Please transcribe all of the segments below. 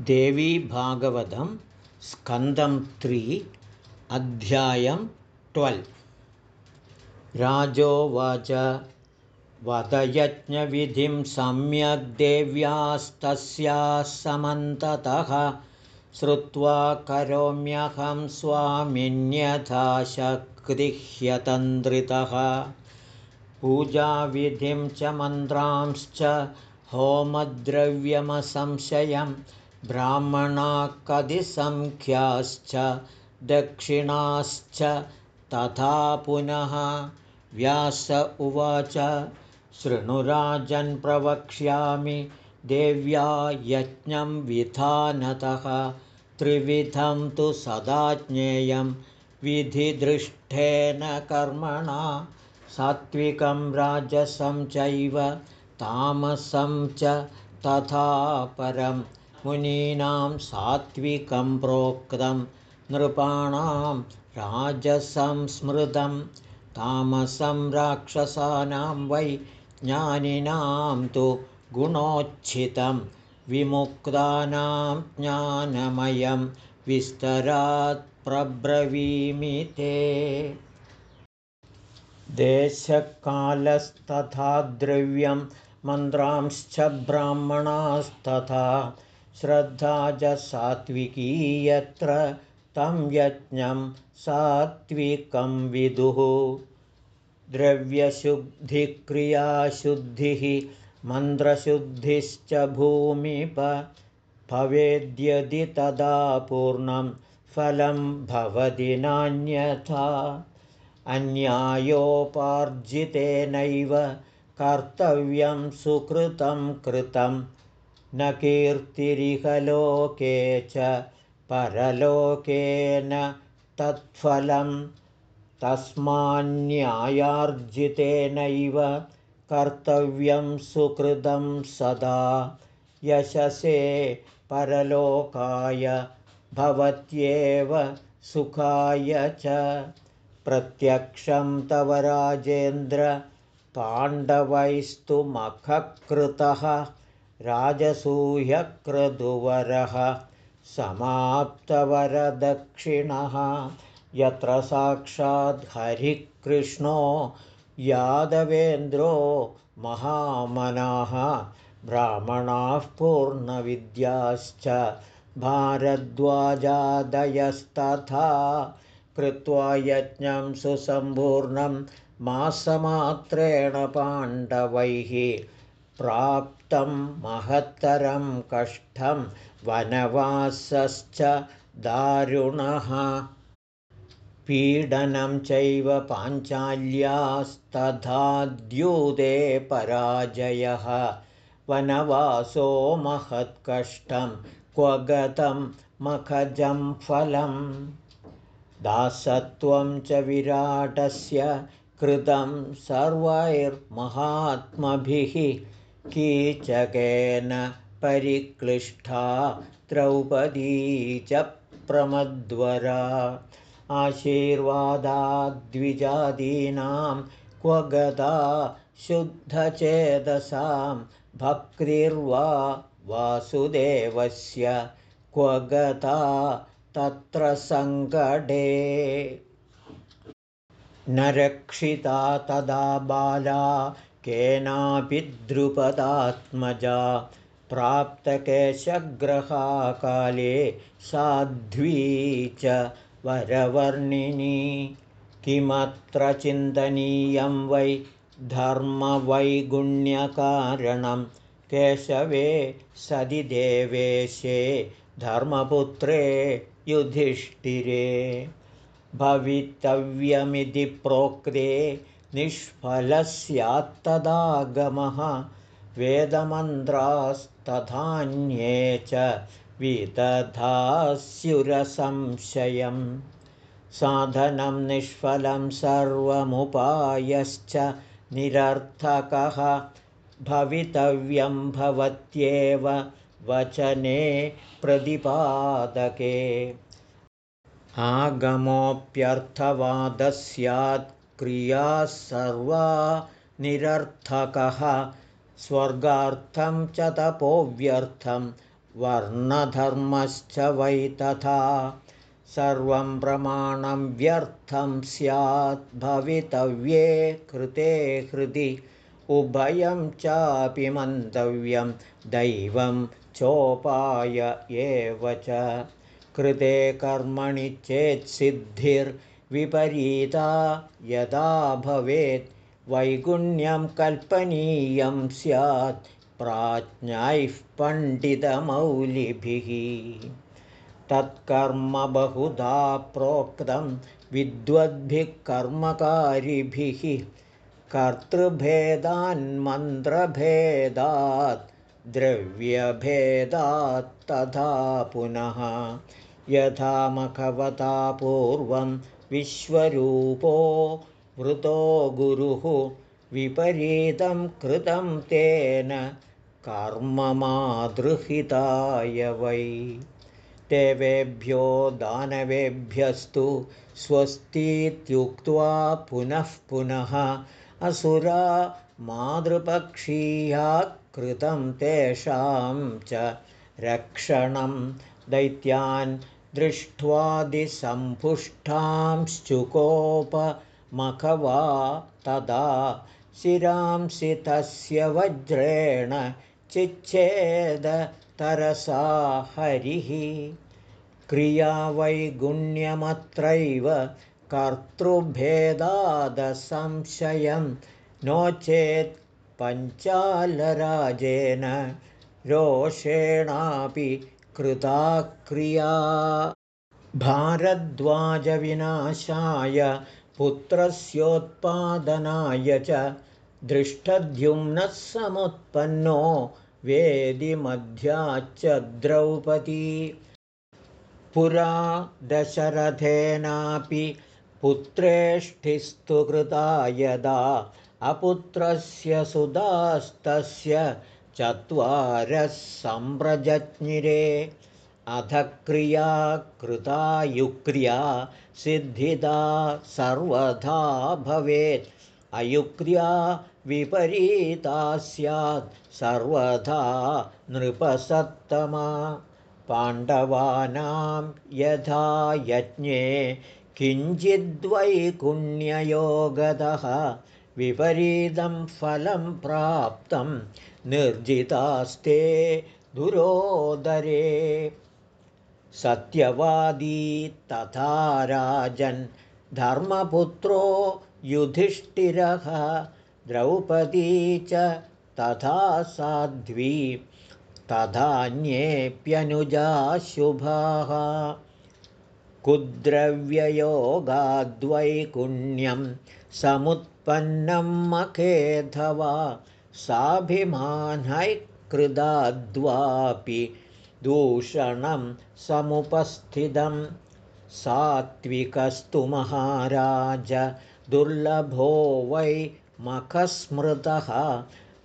देवी भागवतं स्कन्दं त्रि अध्यायं ट्वेल्व् राजोवाच वदयज्ञविधिं सम्यग् देव्यास्तस्याः समन्ततः श्रुत्वा करोम्यहं स्वामिन्यथा शक्तिह्यतन्द्रितः पूजाविधिं च मन्त्रांश्च होमद्रव्यमसंशयम् ब्राह्मणाकदिसङ्ख्याश्च दक्षिणाश्च तथा पुनः व्यास उवाच प्रवक्ष्यामि देव्या यज्ञं विधानतः त्रिविधं तु सदा ज्ञेयं विधिदृष्टेन कर्मणा सात्विकं राजसं चैव तामसं च तथा परम् मुनीनां सात्विकं प्रोक्तं नृपाणां राजसंस्मृतं तामसं राक्षसानां वै ज्ञानिनां तु गुणोच्छितं विमुक्तानां ज्ञानमयं विस्तरात् प्रब्रवीमि ते। देशकालस्तथा द्रव्यं मन्त्रांश्च ब्राह्मणास्तथा श्रद्धा च सात्विकी यत्र तं यज्ञं सात्विकं विदुः। द्रव्यशुद्धिक्रियाशुद्धिः मन्त्रशुद्धिश्च भूमिप भवेद्यदि तदा पूर्णं फलं भवति नान्यथा। अन्यायोपार्जितेनैव कर्तव्यं सुकृतं कृतं न कीर्तिरिहलोके च परलोकेन तत्फलं तस्मान्न्यायार्जितेनैव कर्तव्यं सुकृतं सदा यशसे परलोकाय भवत्येव सुखाय च प्रत्यक्षं तव राजेन्द्र पाण्डवैस्तु मखकृतः राजसूह्यक्रदुवरः समाप्तवरदक्षिणः। यत्र साक्षात् हरिकृष्णो यादवेन्द्रो महामनाः ब्राह्मणाः पूर्णविद्याश्च भारद्वाजादयस्तथा कृत्वा यज्ञं सुसम्पूर्णं मासमात्रेण पाण्डवैः प्राप्तं महत्तरं कष्टं वनवासश्च दारुणः। पीडनं चैव पाञ्चाल्यास्तथाद्यूते पराजयः। वनवासो महत्कष्टं क्व गतं मखजं फलं दासत्वं च विराटस्य कृतं सर्वैर्महात्मभिः कीचकेन परिक्लिष्टा द्रौपदी च प्रमद्वरा। आशीर्वादाद्विजादीनां क्व गदा शुद्धचेदसां भक्तिर्वा वासुदेवस्य क्व गता तत्र सङ्कटे। न रक्षिता तदा बाला केनापि द्रुपदात्मजा प्राप्तकेशग्रहाकाले साध्वी च वरवर्णिनी। किमत्र चिन्तनीयं वै धर्मवैगुण्यकारणं? केशवे सदि देवेशे धर्मपुत्रे युधिष्ठिरे। भवितव्यमिति प्रोक्ते निष्फलः स्यात्तदागमः वेदमन्त्रास्तथान्ये च विदधास्युरसंशयं। साधनं निष्फलं सर्वमुपायश्च निरर्थकः भवितव्यं भवत्येव वचने प्रतिपादके। आगमोऽप्यर्थवादः स्यात् क्रियाः सर्वा निरर्थकः स्वर्गार्थं च तपोव्यर्थं वर्णधर्मश्च वै तथा। सर्वं प्रमाणं व्यर्थं स्यात् भवितव्ये कृते हृदि। उभयं चापि मन्तव्यं दैवं चोपाय एव च। कृते कर्मणि चेत्सिद्धिर्विपरीता यदा भवेत् वैगुण्यं कल्पनीयं स्यात् प्राज्ञैः पण्डितमौलिभिः। तत्कर्म बहुधा प्रोक्तं विद्वद्भिः कर्मकारिभिः कर्तृभेदान्मन्त्रभेदात् द्रव्यभेदात् तथा पुनः। यथा मखवता पूर्वं विश्वरूपो वृतो गुरुः विपरीतं कृतं तेन कर्ममादृहिताय वै। देवेभ्यो दानवेभ्यस्तु स्वस्तीत्युक्त्वा पुनः पुनः असुरा मातृपक्षीया कृतं तेषां च रक्षणं दैत्यान् दृष्ट्वादिसम्पुष्टांश्चुकोपमखवा तदा शिरांसि तस्य वज्रेण चिच्छेदतरसा हरिः। क्रिया वैगुण्यमत्रैव कर्तृभेदादसंशयं नो चेत् पञ्चालराजेन रोषेणापि कृता क्रिया भारद्वाजविनाशाय पुत्रस्योत्पादनाय च दृष्टद्युम्नः समुत्पन्नो वेदिमध्याच्च द्रौपदी। पुरा दशरथेनापि पुत्रेष्ठिस्तु कृता यदा अपुत्रस्य सुदास्तस्य चत्वारः सम्प्रजज्ञिरे अध क्रिया कृता युक्रिया सिद्धिदा सर्वथा भवेत्। अयुक्र्या विपरीता स्यात् सर्वथा नृपसत्तमा। पाण्डवानां यथा यज्ञे किञ्चिद्वैकुण्ययोगतः विपरीतं फलं प्राप्तं निर्जितास्ते दुरोदरे। सत्यवादी तथा राजन् धर्मपुत्रो युधिष्ठिरः द्रौपदी च तथा साध्वी तथान्येऽप्यनुजाशुभाः कुद्रव्ययोगाद्वैकुण्यं समुत्पन्नं मखेधवा साभिमानैः कृदाद्वापि दूषणं समुपस्थितं। सात्विकस्तु महाराज दुर्लभो वै मखस्मृतः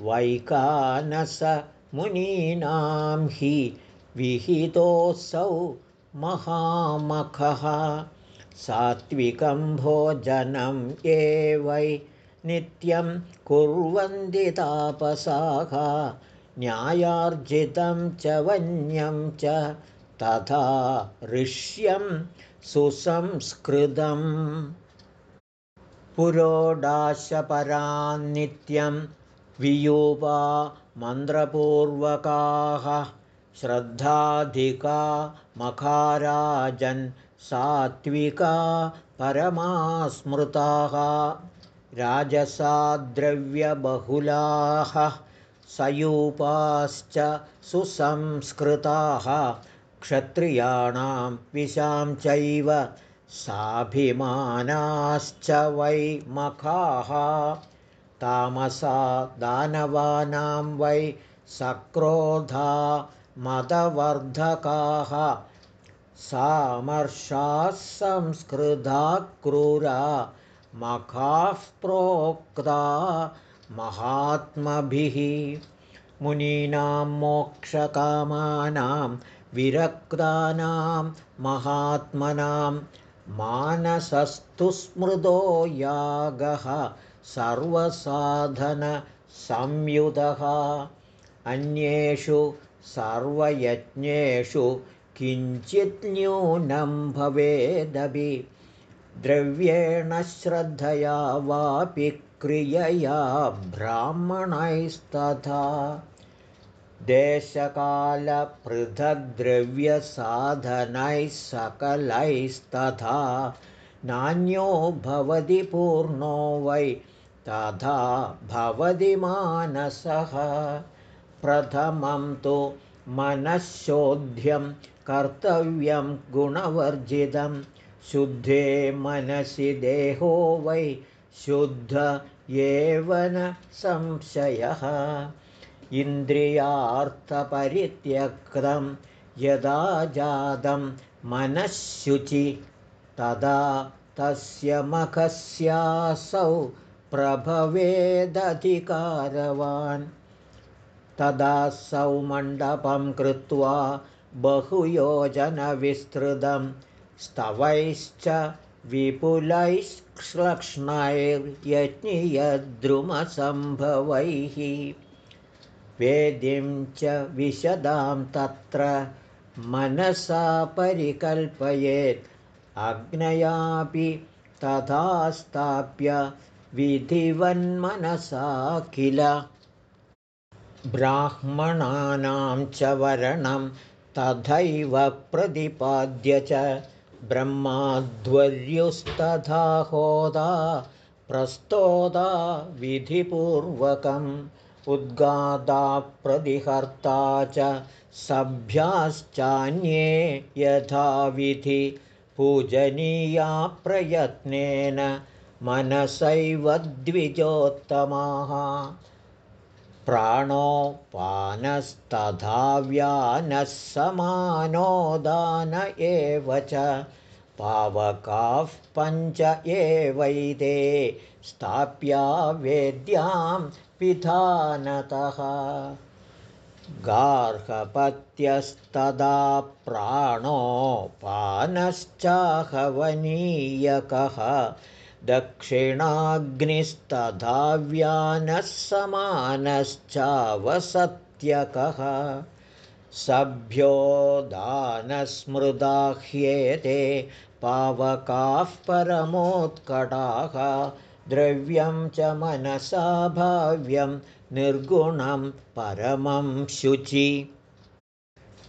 वैकानसमुनीनां हि विहितोऽसौ महामखः सात्विकं भोजनं ये वै नित्यं कुर्वन्ति तापसाः न्यायार्जितं च वन्यं च तथा ऋष्यं सुसंस्कृतम्। पुरोडाशपरान्नित्यं वियूपा मन्त्रपूर्वकाः श्रद्धाधिका मखाराजन् सात्विका परमास्मृताः राजसाद्रव्यबहुलाः सयूपाश्च सुसंस्कृताः क्षत्रियाणां विशां चैव साभिमानाश्च वै मखाः तामसा दानवानां वै सक्रोधा मदवर्धकाः सामर्षाः संस्कृता क्रूरा मखाः प्रोक्ता महात्मभिः मुनीनां मोक्षकामानां विरक्तानां महात्मनां मानसस्तु स्मृतो यागः सर्वसाधनसंयुतः अन्येषु सर्वयज्ञेषु किञ्चित् न्यूनं भवेदपि द्रव्येण श्रद्धया वापि क्रियया ब्राह्मणैस्तथा। देशकालपृथग्द्रव्यसाधनैः सकलैस्तथा नान्यो भवति पूर्णो वै तथा भवति मानसः प्रथमं तु मनःशोध्यं कर्तव्यं गुणवर्जितं। शुद्धे मनसि देहो वै शुद्ध एव न संशयः। इन्द्रियार्थपरित्यक्तं यदा जातं मनःशुचि तदा तस्य मखस्यासौ प्रभवेदधिकारवान् तदा सौ मण्डपं कृत्वा बहुयोजनविस्तृतं स्तवैश्च विपुलैश्क्ष्णैर्यज्ञियद्रुमसम्भवैः वेदिं च विशदां तत्र मनसा परिकल्पयेत्। अग्नयापि तथा स्थाप्य विधिवन्मनसा किल ब्राह्मणानां च वरणं तथैव प्रतिपाद्य च ब्रह्माध्वर्युस्तथा होदा प्रस्तोदा विधिपूर्वकम् उद्गादा प्रतिहर्ता च सभ्याश्चान्ये यथाविधि पूजनीया प्रयत्नेन मनसैव द्विजोत्तमाः प्राणोपानस्तथा समानोदान एव च पावकाः पञ्च एवैते स्थाप्या वेद्यां पिधानतः। गार्हपत्यस्तदा प्राणोपानश्चाहवनीयकः दक्षिणाग्निस्तथाव्यानः समानश्चावसत्यकः सभ्यो दानस्मृदाह्येते पावकाः परमोत्कटाः। द्रव्यं च मनसा भाव्यं निर्गुणं परमं शुचि।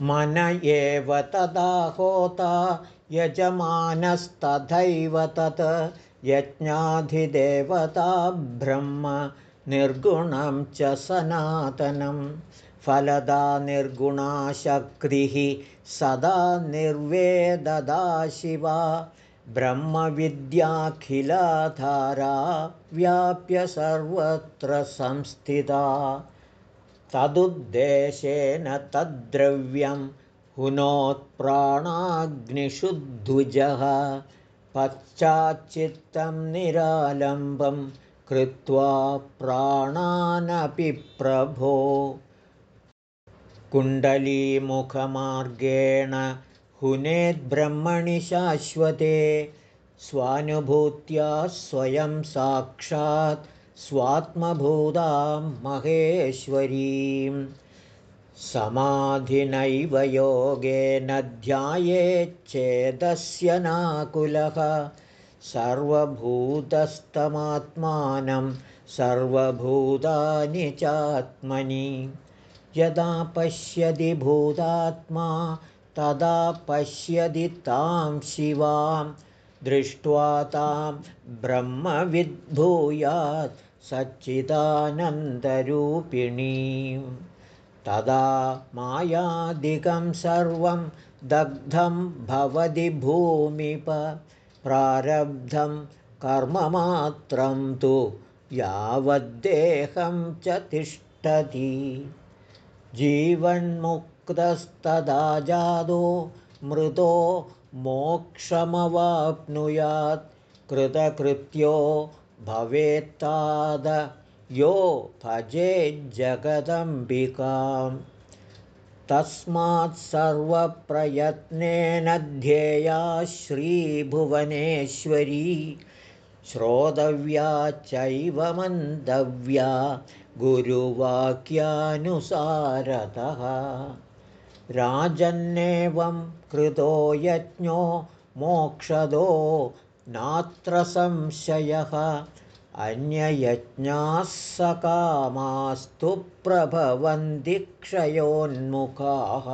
मन एव तदा होता यजमानस्तथैव तत् यज्ञाधिदेवता ब्रह्म निर्गुणं च सनातनं। फलदा निर्गुणा शक्तिः सदा निर्वेददा शिवा। ब्रह्मविद्याखिलाधारा व्याप्य सर्वत्र संस्थिता। तदुद्देशेन तद्द्रव्यं हुनोत्प्राणाग्निषुद्भुजः पश्चाच्चित्तं निरालम्बं कृत्वा प्राणानपि प्रभो। कुण्डलीमुखमार्गेण हुनेद्ब्रह्मणि शाश्वते स्वानुभूत्या स्वयं साक्षात् स्वात्मभूतां महेश्वरीं समाधिनैव योगेन ध्यायेच्छेदस्य नाकुलः। सर्वभूतस्तमात्मानं सर्वभूतानि चात्मनि। यदा पश्यति भूतात्मा तदा पश्यति तां शिवां। दृष्ट्वा तां ब्रह्मविद्भूयात् सच्चिदानन्दरूपिणीं तदा मायादिकं सर्वं दग्धं भवति भूमिप प्रारब्धं कर्ममात्रं तु यावद्देहं च तिष्ठति। जीवन्मुक्तस्तदा जादो मृतो मोक्षमवाप्नुयात् कृतकृत्यो भवेत्ताद यो भजेज्जगदम्बिकां तस्मात् सर्वप्रयत्नेन ध्येया श्रीभुवनेश्वरी। श्रोतव्या चैव मन्दव्या गुरुवाक्यानुसारतः। राजन्नेवं कृतो यज्ञो मोक्षदो नात्र संशयः अन्ययज्ञाः सकामास्तु प्रभवन्ति क्षयोन्मुखाः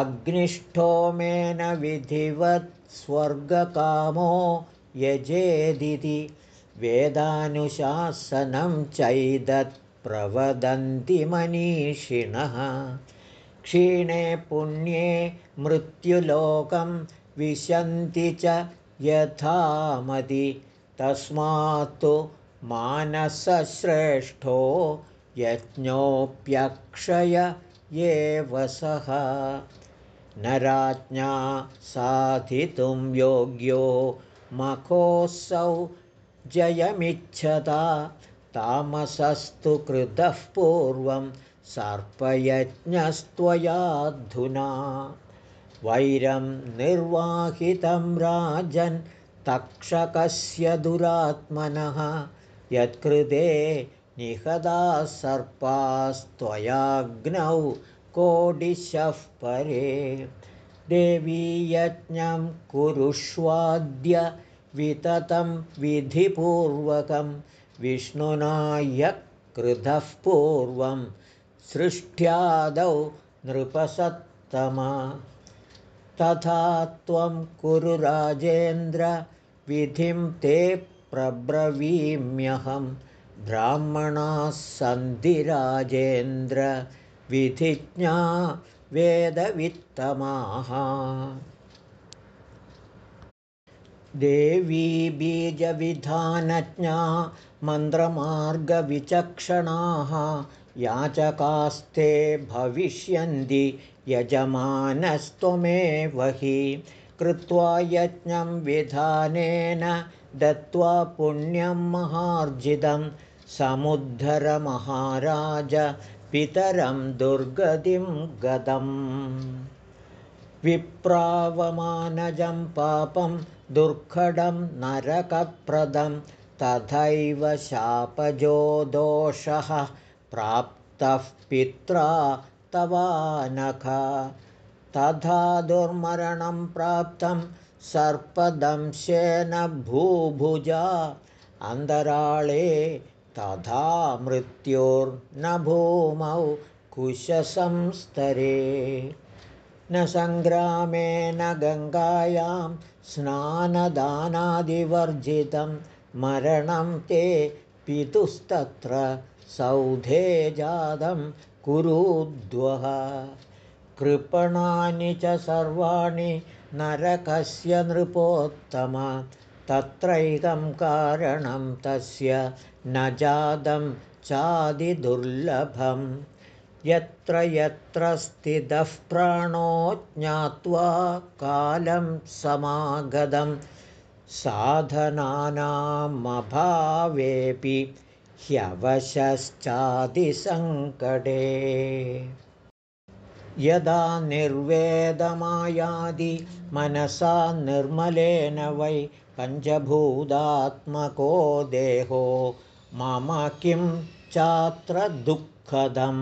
अग्निष्ठोमेन विधिवत् स्वर्गकामो यजेदिति। वेदानुशासनं चैदत्प्रवदन्ति मनीषिणः। क्षीणे पुण्ये मृत्युलोकं विशन्ति च यथामति तस्मात्तु मानसश्रेष्ठो यज्ञोऽप्यक्षय एव सः। न राज्ञा साधितुं योग्यो मखोऽसौ जयमिच्छता। तामसस्तु कृतः पूर्वं सर्पयज्ञस्त्वयाधुना। वैरं निर्वाहितं राजन् तक्षकस्य दुरात्मनः यत्कृते निहदाः सर्पास्त्वयाग्नौ कोडिशः परे। देवी यज्ञं कुरुष्वाद्य विततं विधिपूर्वकं विष्णुना यः कृतः पूर्वं सृष्ट्यादौ नृपसत्तमा तथा त्वं कुरु राजेन्द्र विधिं ते प्रब्रवीम्यहं। ब्राह्मणाः सन्ति राजेन्द्र विधिज्ञा वेदवित्तमाः। देवी बीजविधानज्ञा मन्त्रमार्गविचक्षणाः याचकास्ते भविष्यन्ति यजमानस्त्वमेव हि कृत्वा यज्ञं विधानेन दत्त्वा पुण्यं महार्जितं समुद्धरमहाराज पितरं दुर्गतिं गतम्। विप्रावमानजं पापं दुर्घटं नरकप्रदं तथैव शापजो दोषः प्राप्तः पित्रा तवानख तथा दुर्मरणं प्राप्तं सर्पदंशेन भूभुजा। अन्तराळे तथा मृत्युर्न भूमौ कुशसंस्तरे। न सङ्ग्रामेण गङ्गायां स्नानदानादिवर्जितं मरणं ते पितुस्तत्र सौधे जातं कुरुद्वः। कृपणानि च सर्वाणि नरकस्य नृपोत्तम। तत्रैकं कारणं तस्य न जातं चादिदुर्लभं यत्र यत्र स्थितः प्राणो ज्ञात्वा कालं समागतं। साधनानामभावेऽपि ह्यवशश्चादिसङ्कटे। यदा निर्वेदमायादि मनसा निर्मलेन वै पञ्चभूतात्मको देहो मम किं चात्र दुःखदं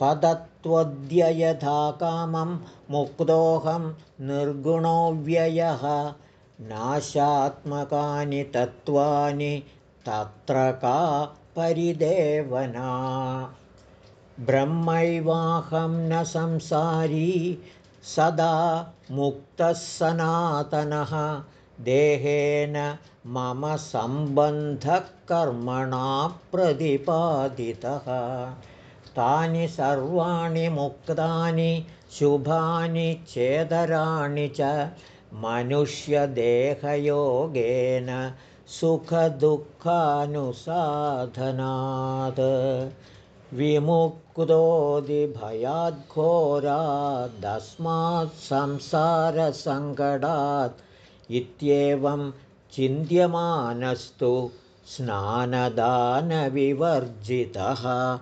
पदत्वद्य यथा कामं मुक्तोऽहं निर्गुणोऽव्ययः नाशात्मकानि तत्त्वानि तत्र का परिदेवना? ब्रह्मैवाहं न संसारी सदा मुक्तः सनातनः। देहेन मम सम्बन्धः कर्मणा प्रतिपादितः। तानि सर्वाणि मुक्तानि शुभानि चेदराणि च मनुष्यदेहयोगेन सुखदुःखानुसाधनात्। विमुक्तोदिभयाद्घोरादस्मात् संसारसङ्कटात् इत्येवं चिन्त्यमानस्तु स्नानदानविवर्जितः।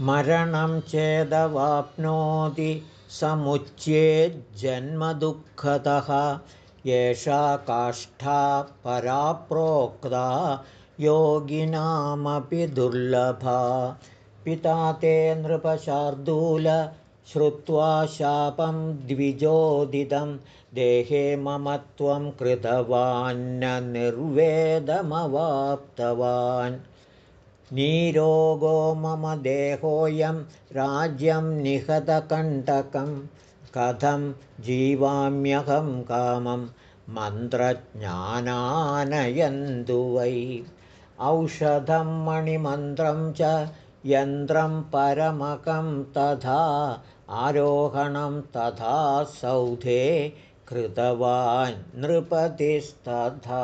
मरणं चेदवाप्नोति समुच्येज्जन्मदुःखतः एषा काष्ठा पराप्रोक्ता योगिनामपि दुर्लभा। पिता ते नृपशार्दूल श्रुत्वा शापं द्विजोदितं देहे मम त्वं कृतवान्न निर्वेदमवाप्तवान् नीरोगो मम देहोऽयं राज्यं निहतकण्टकं कथं जीवाम्यहं कामं मन्त्रज्ञानानयन्तु वै। औषधं मणिमन्त्रं च यन्त्रं परमकं तथा आरोहणं तथा सौधे कृतवान् नृपतिस्तथा।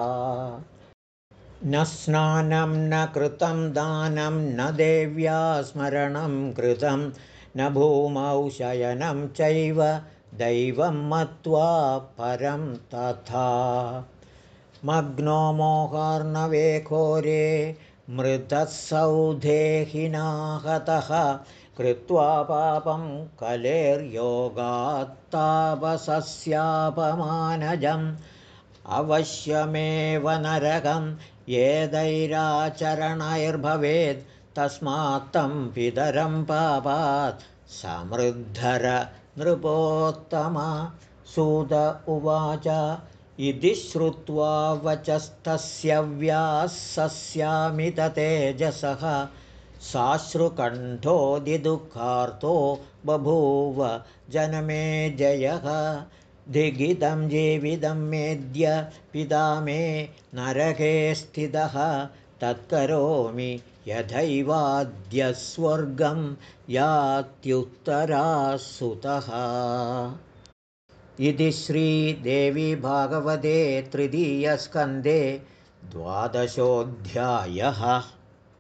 न स्नानं न कृतं दानं न देव्या स्मरणं कृतं न भूमौ शयनं चैव दैवं मत्वा परं तथा। मग्नो मोहार्णवेखोरे मृतः सौधेहिनाहतः कृत्वा पापं कलेर्योगात्तापसस्यापमानजम्। अवश्यमेव नरकं येदैराचरणैर्भवेत् तस्मात्तं पितरं पापात् समृद्धर नृपोत्तम। सुत उवाच इति श्रुत्वा वचस्तस्य व्यासस्यामिततेजसः साश्रुकण्ठोदिदुःखार्तो बभूव जनमे जयः। दिगिदं जीविदं मेद्य पिता मे नरके स्थितः तत्करोमि यथैवाद्यस्वर्गं यात्युत्तरासुतः। इति श्रीदेवी भागवते तृतीयस्कन्धे द्वादशोऽध्यायः